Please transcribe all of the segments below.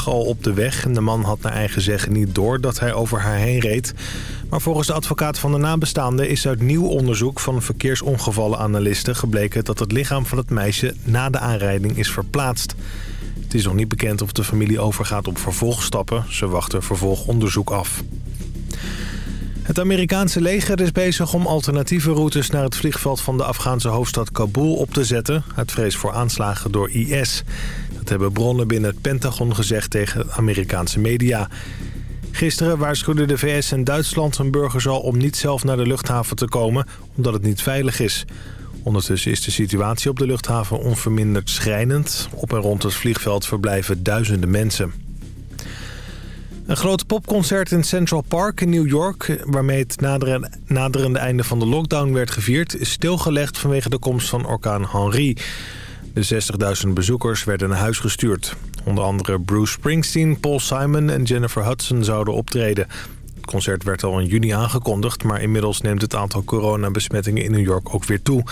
al op de weg en de man had naar eigen zeggen niet door dat hij over haar heen reed. Maar volgens de advocaat van de nabestaande is uit nieuw onderzoek van verkeersongevallenanalisten gebleken dat het lichaam van het meisje na de aanrijding is verplaatst. Het is nog niet bekend of de familie overgaat op vervolgstappen. Ze wachten vervolgonderzoek af. Het Amerikaanse leger is bezig om alternatieve routes naar het vliegveld van de Afghaanse hoofdstad Kabul op te zetten... uit vrees voor aanslagen door IS. Hebben bronnen binnen het Pentagon gezegd tegen Amerikaanse media. Gisteren waarschuwden de VS en Duitsland hun burgers al om niet zelf naar de luchthaven te komen... omdat het niet veilig is. Ondertussen is de situatie op de luchthaven onverminderd schrijnend. Op en rond het vliegveld verblijven duizenden mensen. Een groot popconcert in Central Park in New York... waarmee het naderende einde van de lockdown werd gevierd... is stilgelegd vanwege de komst van orkaan Henri. De 60.000 bezoekers werden naar huis gestuurd. Onder andere Bruce Springsteen, Paul Simon en Jennifer Hudson zouden optreden. Het concert werd al in juni aangekondigd... maar inmiddels neemt het aantal coronabesmettingen in New York ook weer toe.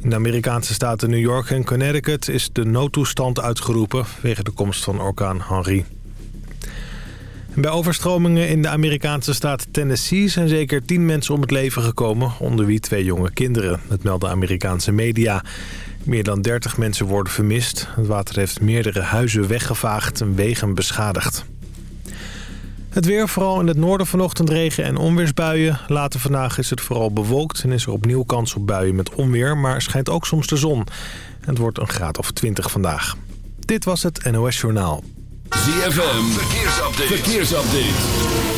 In de Amerikaanse staten New York en Connecticut is de noodtoestand uitgeroepen... wegen de komst van orkaan Henri. Bij overstromingen in de Amerikaanse staat Tennessee zijn zeker tien mensen om het leven gekomen, onder wie twee jonge kinderen. Dat melden Amerikaanse media. Meer dan 30 mensen worden vermist. Het water heeft meerdere huizen weggevaagd en wegen beschadigd. Het weer, vooral in het noorden vanochtend regen en onweersbuien. Later vandaag is het vooral bewolkt en is er opnieuw kans op buien met onweer, maar schijnt ook soms de zon. Het wordt een graad of 20 vandaag. Dit was het NOS Journaal. ZFM, verkeersupdate. verkeersupdate.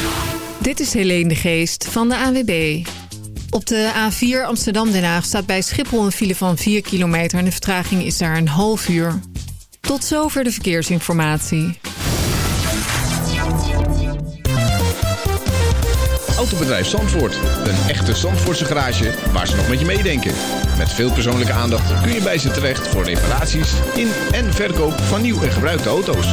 Dit is Helene de Geest van de AWB. Op de A4 Amsterdam-Den Haag staat bij Schiphol een file van 4 kilometer... en de vertraging is daar een half uur. Tot zover de verkeersinformatie. Autobedrijf Zandvoort. Een echte Zandvoortse garage waar ze nog met je meedenken. Met veel persoonlijke aandacht kun je bij ze terecht... voor reparaties in en verkoop van nieuw en gebruikte auto's.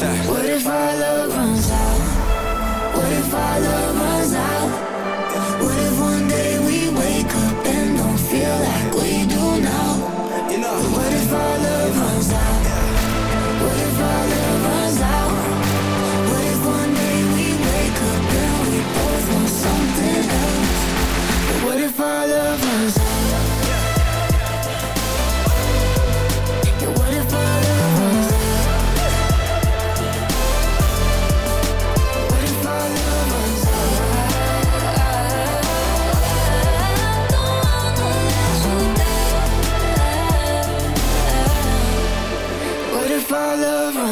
that? What if our love runs out? What if our love runs out? What if one day we wake up and don't feel like we do now? You What if our love runs out?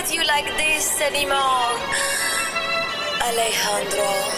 With you like this anymore. Alejandro.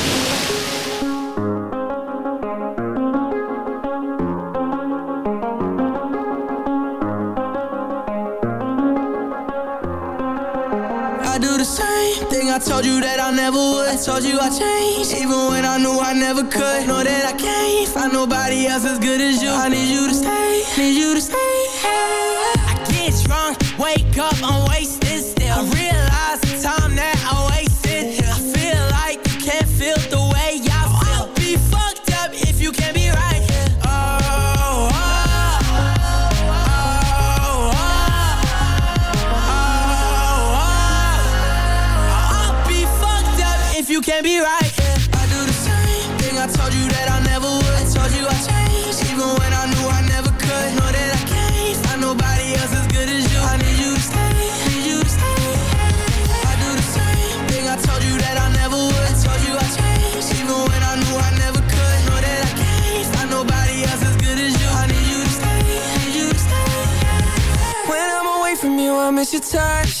miss your touch.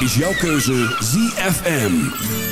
is jouw keuze ZFM.